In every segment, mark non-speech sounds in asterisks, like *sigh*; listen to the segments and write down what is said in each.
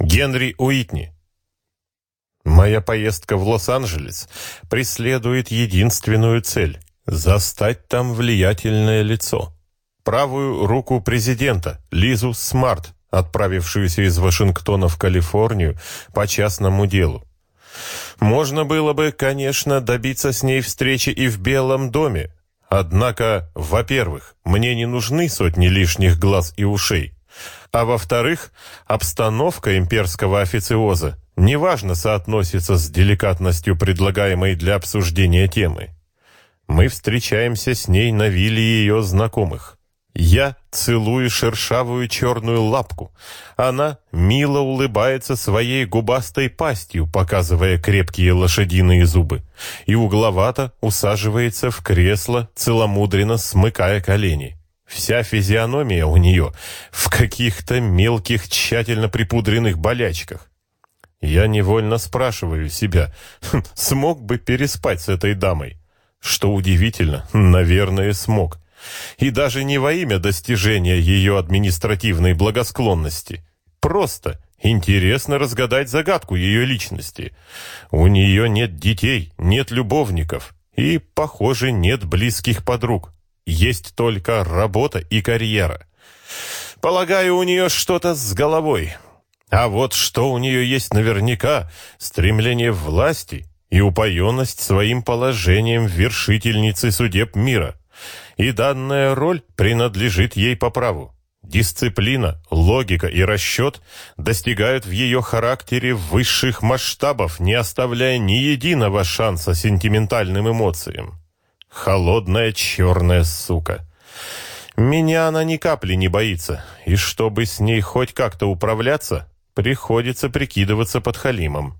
Генри Уитни. Моя поездка в Лос-Анджелес преследует единственную цель – застать там влиятельное лицо. Правую руку президента, Лизу Смарт, отправившуюся из Вашингтона в Калифорнию по частному делу. Можно было бы, конечно, добиться с ней встречи и в Белом доме. Однако, во-первых, мне не нужны сотни лишних глаз и ушей. А во-вторых, обстановка имперского официоза неважно соотносится с деликатностью предлагаемой для обсуждения темы. Мы встречаемся с ней на вилле ее знакомых. Я целую шершавую черную лапку. Она мило улыбается своей губастой пастью, показывая крепкие лошадиные зубы, и угловато усаживается в кресло, целомудренно смыкая колени. Вся физиономия у нее в каких-то мелких, тщательно припудренных болячках. Я невольно спрашиваю себя, *laughs* смог бы переспать с этой дамой? Что удивительно, наверное, смог. И даже не во имя достижения ее административной благосклонности. Просто интересно разгадать загадку ее личности. У нее нет детей, нет любовников и, похоже, нет близких подруг. Есть только работа и карьера. Полагаю, у нее что-то с головой. А вот что у нее есть наверняка, стремление власти и упоенность своим положением вершительницы судеб мира. И данная роль принадлежит ей по праву. Дисциплина, логика и расчет достигают в ее характере высших масштабов, не оставляя ни единого шанса сентиментальным эмоциям. Холодная черная сука. Меня она ни капли не боится, и чтобы с ней хоть как-то управляться, приходится прикидываться подхалимом.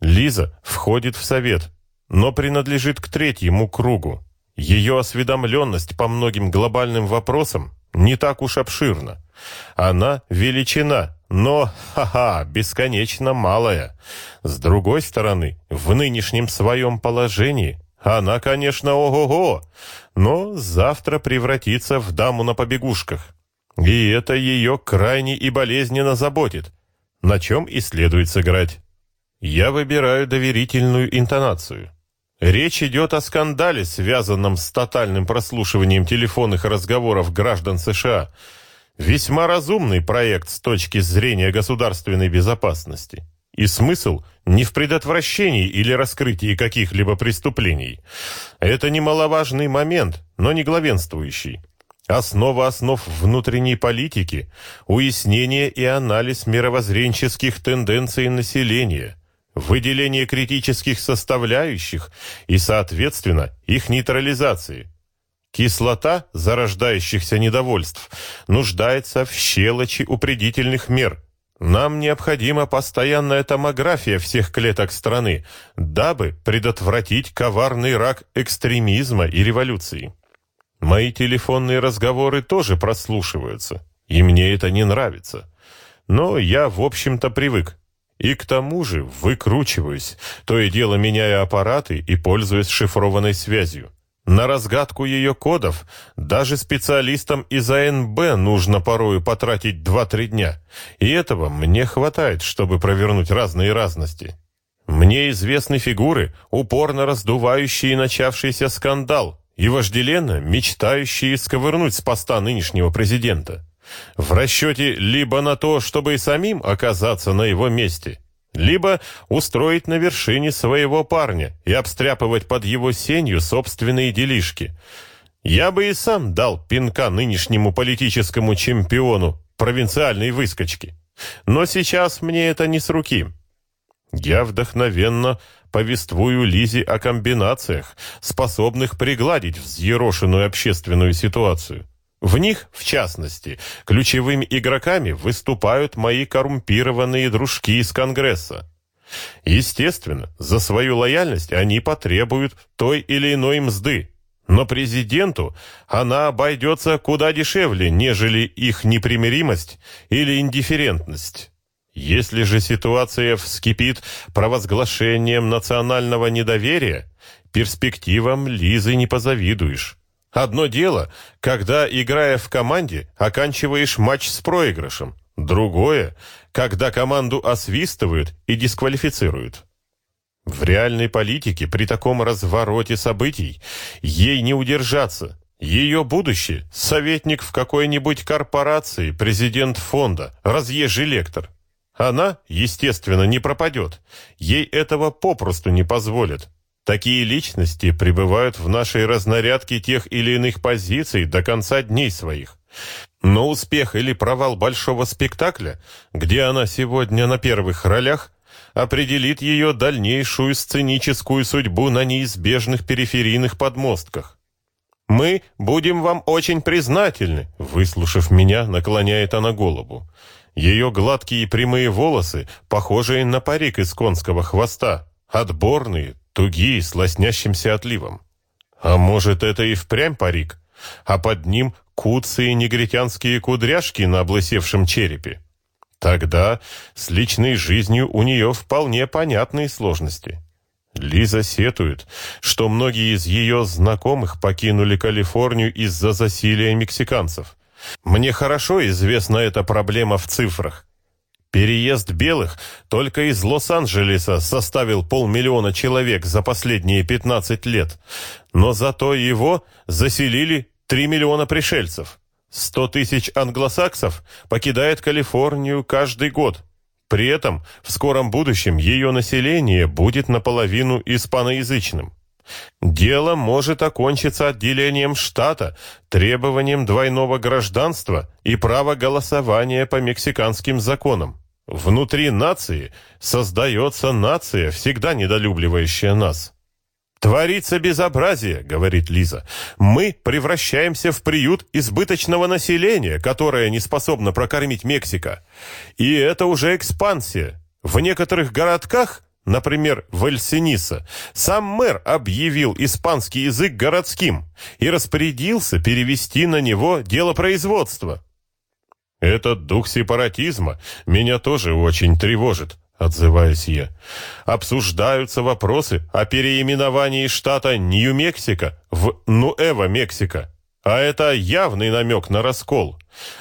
Лиза входит в совет, но принадлежит к третьему кругу. Ее осведомленность по многим глобальным вопросам не так уж обширна. Она величина, но, ха-ха, бесконечно малая. С другой стороны, в нынешнем своем положении она, конечно, ого-го, но завтра превратится в даму на побегушках. И это ее крайне и болезненно заботит, на чем и следует сыграть. Я выбираю доверительную интонацию. Речь идет о скандале, связанном с тотальным прослушиванием телефонных разговоров граждан США. Весьма разумный проект с точки зрения государственной безопасности. И смысл не в предотвращении или раскрытии каких-либо преступлений. Это немаловажный момент, но не главенствующий. Основа основ внутренней политики – уяснение и анализ мировоззренческих тенденций населения, выделение критических составляющих и, соответственно, их нейтрализации. Кислота зарождающихся недовольств нуждается в щелочи упредительных мер – нам необходима постоянная томография всех клеток страны, дабы предотвратить коварный рак экстремизма и революции. Мои телефонные разговоры тоже прослушиваются, и мне это не нравится. Но я, в общем-то, привык. И к тому же выкручиваюсь, то и дело меняя аппараты и пользуясь шифрованной связью. На разгадку ее кодов даже специалистам из АНБ нужно порою потратить 2-3 дня, и этого мне хватает, чтобы провернуть разные разности. Мне известны фигуры, упорно раздувающие начавшийся скандал и вожделенно мечтающие сковырнуть с поста нынешнего президента. В расчете либо на то, чтобы и самим оказаться на его месте, либо устроить на вершине своего парня и обстряпывать под его сенью собственные делишки. Я бы и сам дал пинка нынешнему политическому чемпиону провинциальной выскочки. Но сейчас мне это не с руки. Я вдохновенно повествую Лизе о комбинациях, способных пригладить взъерошенную общественную ситуацию. В них, в частности, ключевыми игроками выступают мои коррумпированные дружки из Конгресса. Естественно, за свою лояльность они потребуют той или иной мзды, но президенту она обойдется куда дешевле, нежели их непримиримость или индифферентность. Если же ситуация вскипит провозглашением национального недоверия, перспективам Лизы не позавидуешь. Одно дело, когда, играя в команде, оканчиваешь матч с проигрышем. Другое, когда команду освистывают и дисквалифицируют. В реальной политике при таком развороте событий ей не удержаться. Ее будущее – советник в какой-нибудь корпорации, президент фонда, разъезжий лектор. Она, естественно, не пропадет. Ей этого попросту не позволят. Такие личности пребывают в нашей разнарядке тех или иных позиций до конца дней своих. Но успех или провал большого спектакля, где она сегодня на первых ролях, определит ее дальнейшую сценическую судьбу на неизбежных периферийных подмостках. «Мы будем вам очень признательны», — выслушав меня, наклоняет она голову. Ее гладкие прямые волосы, похожие на парик из конского хвоста, отборные, тугие, с лоснящимся отливом. А может, это и впрямь парик, а под ним куцые негритянские кудряшки на облысевшем черепе. Тогда с личной жизнью у нее вполне понятные сложности. Лиза сетует, что многие из ее знакомых покинули Калифорнию из-за засилия мексиканцев. Мне хорошо известна эта проблема в цифрах. Переезд белых только из Лос-Анджелеса составил полмиллиона человек за последние 15 лет, но зато его заселили 3 миллиона пришельцев. 100 тысяч англосаксов покидает Калифорнию каждый год. При этом в скором будущем ее население будет наполовину испаноязычным. Дело может окончиться отделением штата, требованием двойного гражданства и права голосования по мексиканским законам. Внутри нации создается нация, всегда недолюбливающая нас. «Творится безобразие», — говорит Лиза. «Мы превращаемся в приют избыточного населения, которое не способно прокормить Мексика. И это уже экспансия. В некоторых городках, например, в Эльсиниса, сам мэр объявил испанский язык городским и распорядился перевести на него дело производства. Этот дух сепаратизма меня тоже очень тревожит, отзываюсь я. Обсуждаются вопросы о переименовании штата Нью-Мексико в Нуэво-Мексико. А это явный намек на раскол.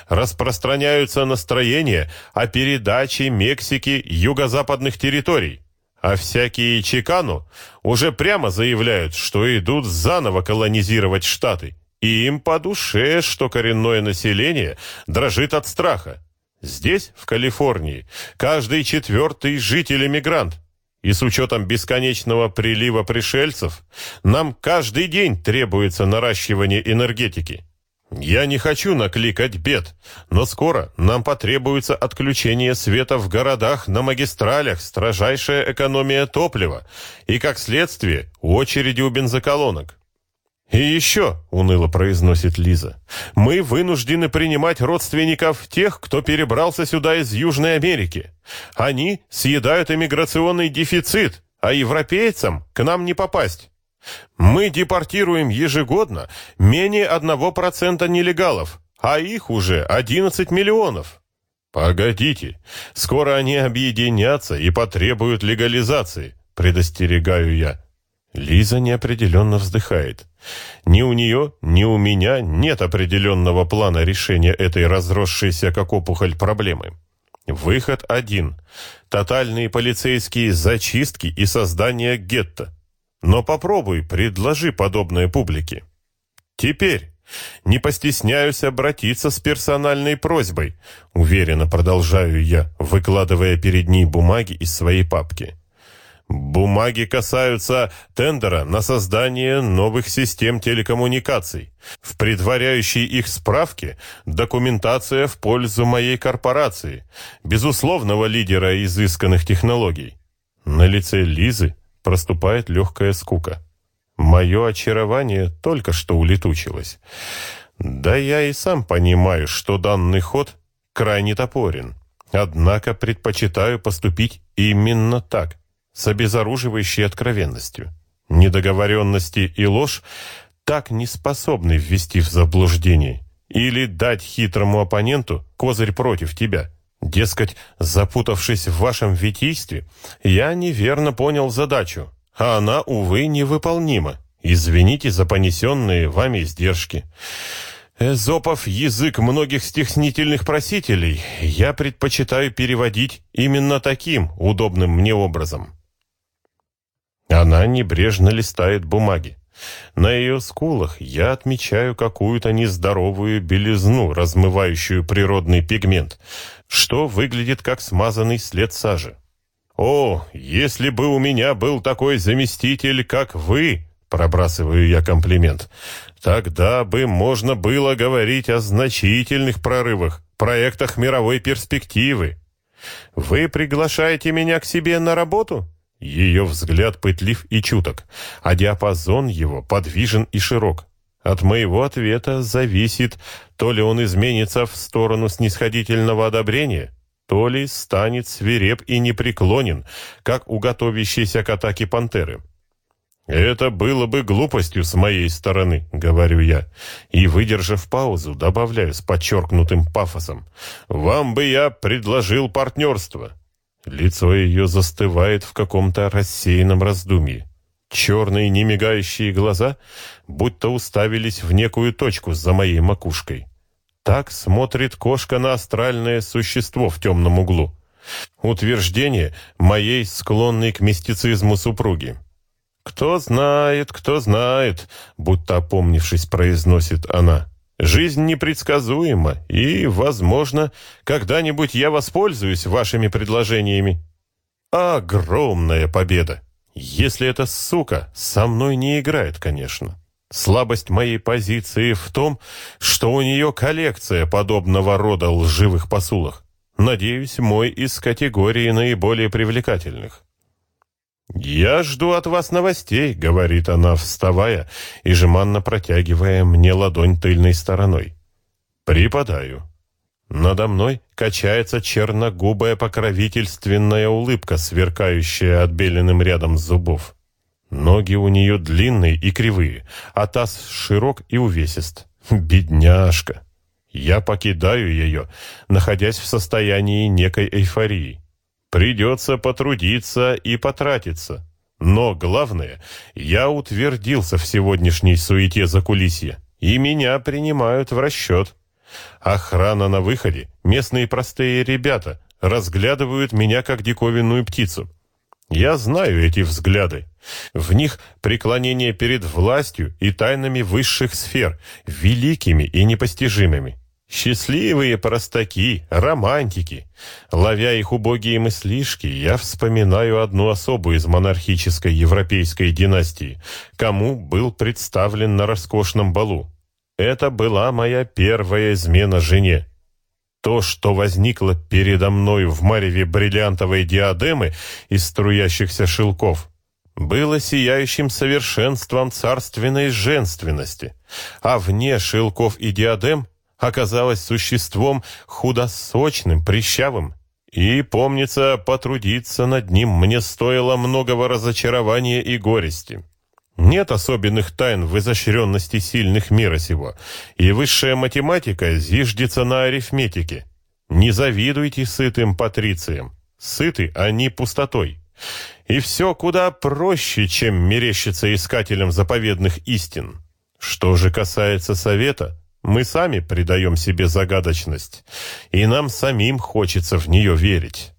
Распространяются настроения о передаче Мексики юго-западных территорий. А всякие чекану уже прямо заявляют, что идут заново колонизировать штаты. И им по душе, что коренное население дрожит от страха. Здесь, в Калифорнии, каждый четвертый житель-эмигрант. И с учетом бесконечного прилива пришельцев, нам каждый день требуется наращивание энергетики. Я не хочу накликать бед, но скоро нам потребуется отключение света в городах на магистралях, строжайшая экономия топлива и, как следствие, очереди у бензоколонок. «И еще», — уныло произносит Лиза, — «мы вынуждены принимать родственников тех, кто перебрался сюда из Южной Америки. Они съедают иммиграционный дефицит, а европейцам к нам не попасть. Мы депортируем ежегодно менее одного процента нелегалов, а их уже 11 миллионов». «Погодите, скоро они объединятся и потребуют легализации», — предостерегаю я. Лиза неопределенно вздыхает. Ни у нее, ни у меня нет определенного плана решения этой разросшейся как опухоль проблемы. Выход один – тотальные полицейские зачистки и создание гетто. Но попробуй, предложи подобное публике. Теперь не постесняюсь обратиться с персональной просьбой, уверенно продолжаю я, выкладывая перед ней бумаги из своей папки. Бумаги касаются тендера на создание новых систем телекоммуникаций. В предваряющей их справке документация в пользу моей корпорации, безусловного лидера изысканных технологий. На лице Лизы проступает легкая скука. Мое очарование только что улетучилось. Да я и сам понимаю, что данный ход крайне топорен. Однако предпочитаю поступить именно так с обезоруживающей откровенностью. Недоговоренности и ложь так не способны ввести в заблуждение или дать хитрому оппоненту козырь против тебя. Дескать, запутавшись в вашем витийстве, я неверно понял задачу, а она, увы, невыполнима. Извините за понесенные вами издержки. Эзопов язык многих стеснительных просителей я предпочитаю переводить именно таким удобным мне образом. Она небрежно листает бумаги. На ее скулах я отмечаю какую-то нездоровую белизну, размывающую природный пигмент, что выглядит как смазанный след сажи. «О, если бы у меня был такой заместитель, как вы!» Пробрасываю я комплимент. «Тогда бы можно было говорить о значительных прорывах, проектах мировой перспективы. Вы приглашаете меня к себе на работу?» Ее взгляд пытлив и чуток, а диапазон его подвижен и широк. От моего ответа зависит, то ли он изменится в сторону снисходительного одобрения, то ли станет свиреп и непреклонен, как у готовящейся к атаке пантеры. «Это было бы глупостью с моей стороны», — говорю я, и, выдержав паузу, добавляю с подчеркнутым пафосом, «Вам бы я предложил партнерство». Лицо ее застывает в каком-то рассеянном раздумье. Черные немигающие глаза будто уставились в некую точку за моей макушкой. Так смотрит кошка на астральное существо в темном углу. Утверждение моей склонной к мистицизму супруги. «Кто знает, кто знает», будто опомнившись, произносит она. Жизнь непредсказуема, и, возможно, когда-нибудь я воспользуюсь вашими предложениями. Огромная победа! Если эта сука со мной не играет, конечно. Слабость моей позиции в том, что у нее коллекция подобного рода лживых посулах. Надеюсь, мой из категории наиболее привлекательных. «Я жду от вас новостей», — говорит она, вставая и жеманно протягивая мне ладонь тыльной стороной. Припадаю. Надо мной качается черногубая покровительственная улыбка, сверкающая отбеленным рядом зубов. Ноги у нее длинные и кривые, а таз широк и увесист. Бедняжка! Я покидаю ее, находясь в состоянии некой эйфории. Придется потрудиться и потратиться. Но главное, я утвердился в сегодняшней суете закулисья, и меня принимают в расчет. Охрана на выходе, местные простые ребята, разглядывают меня как диковинную птицу. Я знаю эти взгляды. В них преклонение перед властью и тайнами высших сфер, великими и непостижимыми. Счастливые простаки, романтики. Ловя их убогие мыслишки, я вспоминаю одну особу из монархической европейской династии, кому был представлен на роскошном балу. Это была моя первая измена жене. То, что возникло передо мною в мареве бриллиантовой диадемы из струящихся шелков, было сияющим совершенством царственной женственности, а вне шелков и диадем оказалась существом худосочным, прищавым, и, помнится, потрудиться над ним мне стоило многого разочарования и горести. Нет особенных тайн в изощренности сильных мира сего, и высшая математика зиждется на арифметике. Не завидуйте сытым патрициям. Сыты они пустотой. И все куда проще, чем мерещится искателям заповедных истин. Что же касается совета, мы сами придаем себе загадочность, и нам самим хочется в нее верить.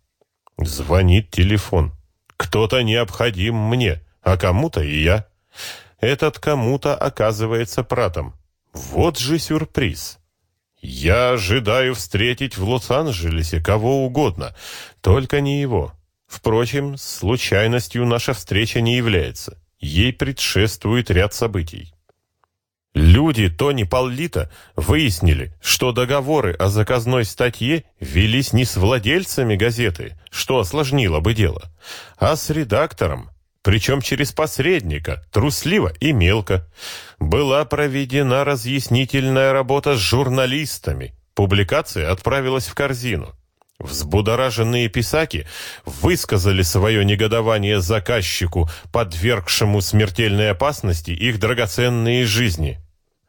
Звонит телефон. Кто-то необходим мне, а кому-то и я. Этот кому-то оказывается пратом. Вот же сюрприз. Я ожидаю встретить в Лос-Анджелесе кого угодно, только не его. Впрочем, случайностью наша встреча не является. Ей предшествует ряд событий. Люди Тони Паллита выяснили, что договоры о заказной статье велись не с владельцами газеты, что осложнило бы дело, а с редактором, причем через посредника, трусливо и мелко. Была проведена разъяснительная работа с журналистами. Публикация отправилась в корзину. Взбудораженные писаки высказали свое негодование заказчику, подвергшему смертельной опасности их драгоценные жизни.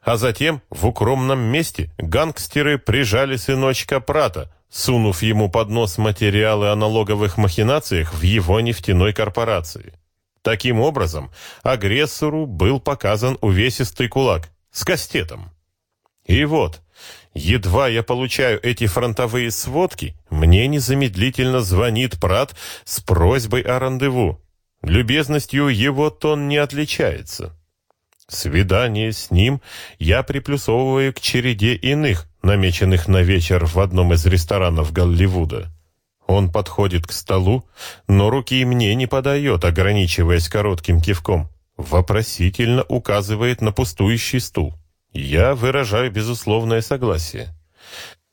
А затем в укромном месте гангстеры прижали сыночка Прата, сунув ему под нос материалы о налоговых махинациях в его нефтяной корпорации. Таким образом, агрессору был показан увесистый кулак с кастетом. И вот, едва я получаю эти фронтовые сводки, мне незамедлительно звонит Прат с просьбой о рандеву. Любезностью его тон не отличается. Свидание с ним я приплюсовываю к череде иных, намеченных на вечер в одном из ресторанов Голливуда. Он подходит к столу, но руки мне не подает, ограничиваясь коротким кивком. Вопросительно указывает на пустующий стул. Я выражаю безусловное согласие.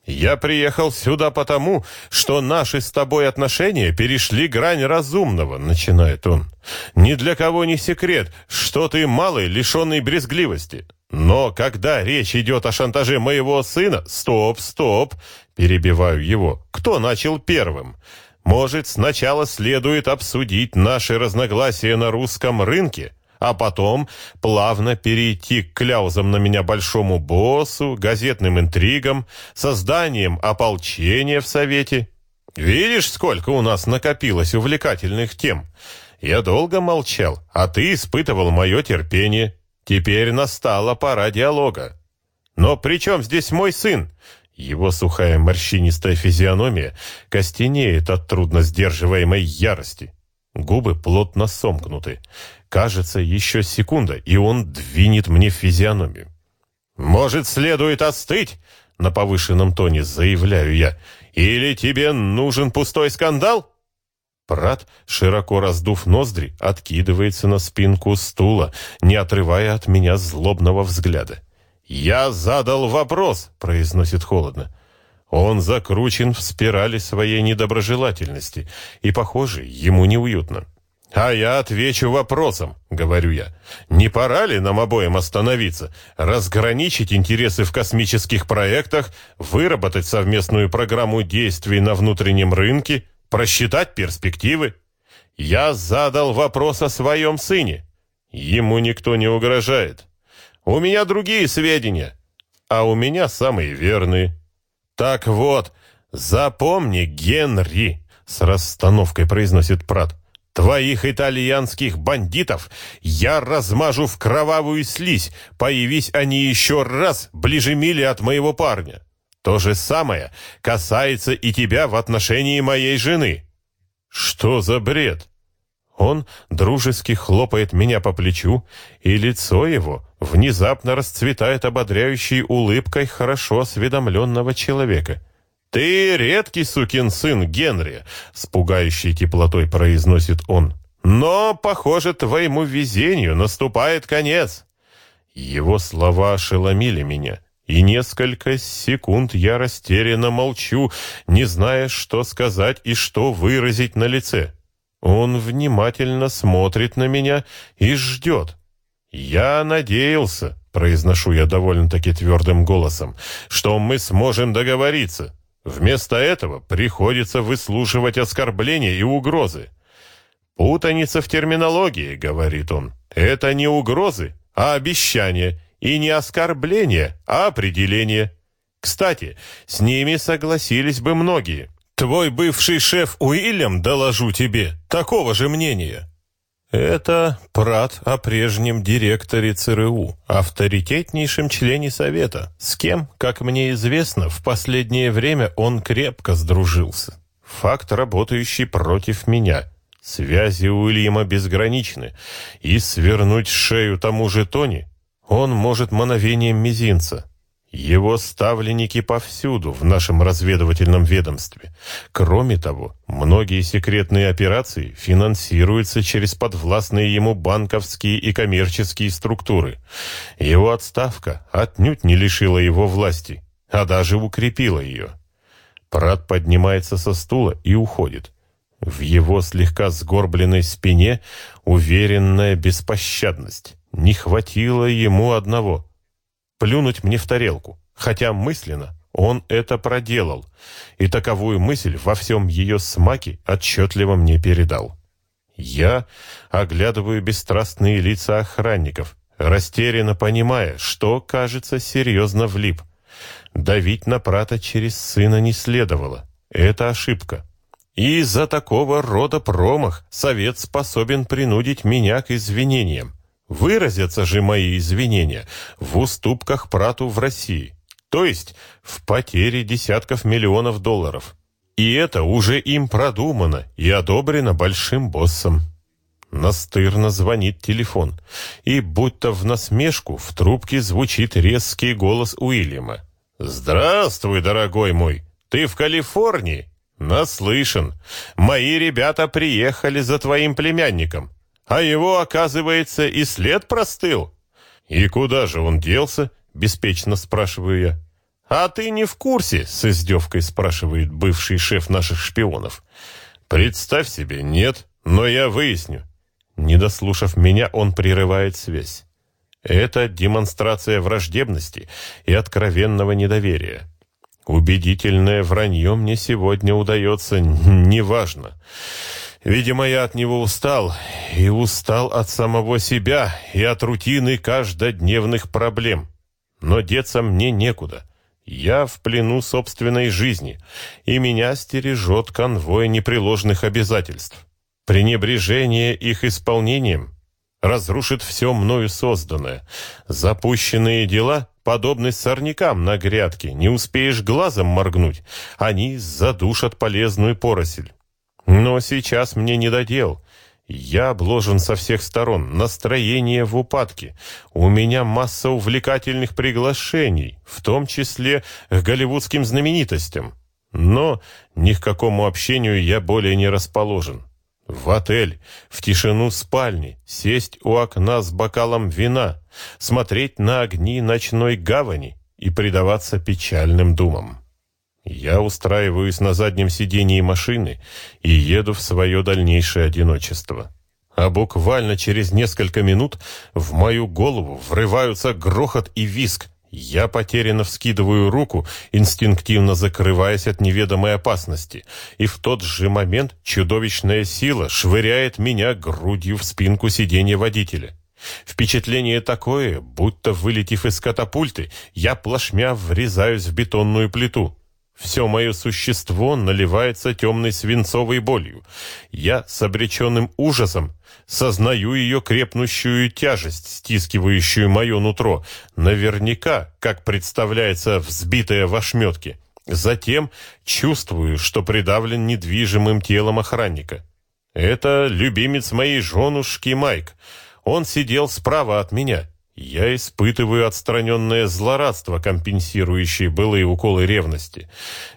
«Я приехал сюда потому, что наши с тобой отношения перешли грань разумного», — начинает он. «Ни для кого не секрет, что ты малый, лишенный брезгливости. Но когда речь идет о шантаже моего сына... Стоп, стоп, перебиваю его. Кто начал первым? Может, сначала следует обсудить наши разногласия на русском рынке, а потом плавно перейти к кляузам на меня большому боссу, газетным интригам, созданием ополчения в Совете. Видишь, сколько у нас накопилось увлекательных тем? Я долго молчал, а ты испытывал мое терпение. Теперь настала пора диалога. Но при чем здесь мой сын? Его сухая морщинистая физиономия костенеет от трудно сдерживаемой ярости. Губы плотно сомкнуты. Кажется, еще секунда, и он двинет мне физиономию. «Может, следует остыть?» — на повышенном тоне заявляю я. «Или тебе нужен пустой скандал?» Прат, широко раздув ноздри, откидывается на спинку стула, не отрывая от меня злобного взгляда. «Я задал вопрос», — произносит холодно. Он закручен в спирали своей недоброжелательности, и, похоже, ему неуютно. «А я отвечу вопросом», — говорю я. «Не пора ли нам обоим остановиться, разграничить интересы в космических проектах, выработать совместную программу действий на внутреннем рынке?» просчитать перспективы. Я задал вопрос о своем сыне. Ему никто не угрожает. У меня другие сведения, а у меня самые верные. Так вот, запомни, Генри, с расстановкой произносит Прат. Твоих итальянских бандитов я размажу в кровавую слизь, появись они еще раз ближе мили от моего парня. То же самое касается и тебя в отношении моей жены. Что за бред? Он дружески хлопает меня по плечу, и лицо его внезапно расцветает ободряющей улыбкой хорошо осведомленного человека. «Ты редкий сукин сын, Генри!» — с пугающей теплотой произносит он. «Но, похоже, твоему везению наступает конец!» Его слова ошеломили меня. И несколько секунд я растерянно молчу, не зная, что сказать и что выразить на лице. Он внимательно смотрит на меня и ждет. «Я надеялся», — произношу я довольно-таки твердым голосом, «что мы сможем договориться. Вместо этого приходится выслушивать оскорбления и угрозы». «Путаница в терминологии», — говорит он. «Это не угрозы, а обещания, и не оскорбление, а определение. Кстати, с ними согласились бы многие. Твой бывший шеф Уильям, доложу тебе, такого же мнения. Это Прат о прежнем директоре ЦРУ, авторитетнейшем члене Совета, с кем, как мне известно, в последнее время он крепко сдружился. Факт, работающий против меня. Связи Уильяма безграничны, и свернуть шею тому же Тони он может мановением мизинца. Его ставленники повсюду в нашем разведывательном ведомстве. Кроме того, многие секретные операции финансируются через подвластные ему банковские и коммерческие структуры. Его отставка отнюдь не лишила его власти, а даже укрепила ее. Прат поднимается со стула и уходит. В его слегка сгорбленной спине уверенная беспощадность. Не хватило ему одного — плюнуть мне в тарелку, хотя мысленно он это проделал, и таковую мысль во всем ее смаке отчетливо мне передал. Я оглядываю бесстрастные лица охранников, растерянно понимая, что, кажется, серьезно влип. Давить на прата через сына не следовало. Это ошибка. И за такого рода промах совет способен принудить меня к извинениям. Выразятся же мои извинения в уступках прату в России. То есть в потере десятков миллионов долларов. И это уже им продумано и одобрено большим боссом. Настырно звонит телефон, и будто в насмешку в трубке звучит резкий голос Уильяма. «Здравствуй, дорогой мой! Ты в Калифорнии?» «Наслышан. Мои ребята приехали за твоим племянником, а его, оказывается, и след простыл». «И куда же он делся?» — беспечно спрашиваю я. «А ты не в курсе?» — с издевкой спрашивает бывший шеф наших шпионов. «Представь себе, нет, но я выясню». Не дослушав меня, он прерывает связь. Это демонстрация враждебности и откровенного недоверия. Убедительное вранье мне сегодня удается неважно. Видимо, я от него устал, и устал от самого себя, и от рутины каждодневных проблем. Но деться мне некуда. Я в плену собственной жизни, и меня стережет конвой непреложных обязательств. Пренебрежение их исполнением разрушит все мною созданное. Запущенные дела подобны сорнякам на грядке. Не успеешь глазом моргнуть, они задушат полезную поросль. Но сейчас мне не додел. Я обложен со всех сторон, настроение в упадке. У меня масса увлекательных приглашений, в том числе к голливудским знаменитостям. Но ни к какому общению я более не расположен. В отель, в тишину спальни, сесть у окна с бокалом вина, смотреть на огни ночной гавани и предаваться печальным думам. Я устраиваюсь на заднем сидении машины и еду в свое дальнейшее одиночество. А буквально через несколько минут в мою голову врываются грохот и виск, я потерянно вскидываю руку, инстинктивно закрываясь от неведомой опасности, и в тот же момент чудовищная сила швыряет меня грудью в спинку сиденья водителя. Впечатление такое, будто вылетев из катапульты, я плашмя врезаюсь в бетонную плиту. Все мое существо наливается темной свинцовой болью. Я с обреченным ужасом сознаю ее крепнущую тяжесть, стискивающую мое нутро. Наверняка, как представляется взбитое в ошметке. Затем чувствую, что придавлен недвижимым телом охранника. Это любимец моей женушки Майк. Он сидел справа от меня. Я испытываю отстраненное злорадство, компенсирующее былые уколы ревности.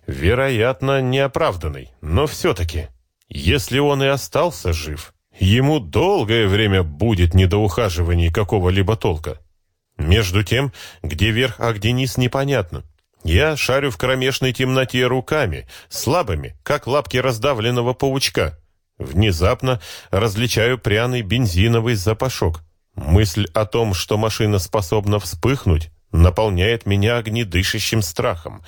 Вероятно, неоправданный, но все-таки. Если он и остался жив, ему долгое время будет не до ухаживаний какого-либо толка. Между тем, где верх, а где низ, непонятно. Я шарю в кромешной темноте руками, слабыми, как лапки раздавленного паучка. Внезапно различаю пряный бензиновый запашок. Мысль о том, что машина способна вспыхнуть, наполняет меня огнедышащим страхом.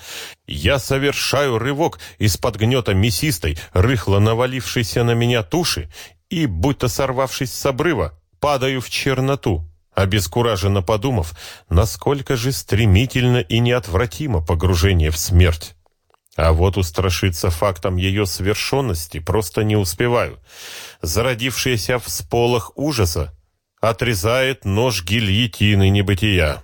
Я совершаю рывок из-под гнета мясистой, рыхло навалившейся на меня туши и, будто сорвавшись с обрыва, падаю в черноту, обескураженно подумав, насколько же стремительно и неотвратимо погружение в смерть. А вот устрашиться фактом ее свершенности просто не успеваю. Зародившаяся в сполох ужаса, отрезает нож гильотины небытия.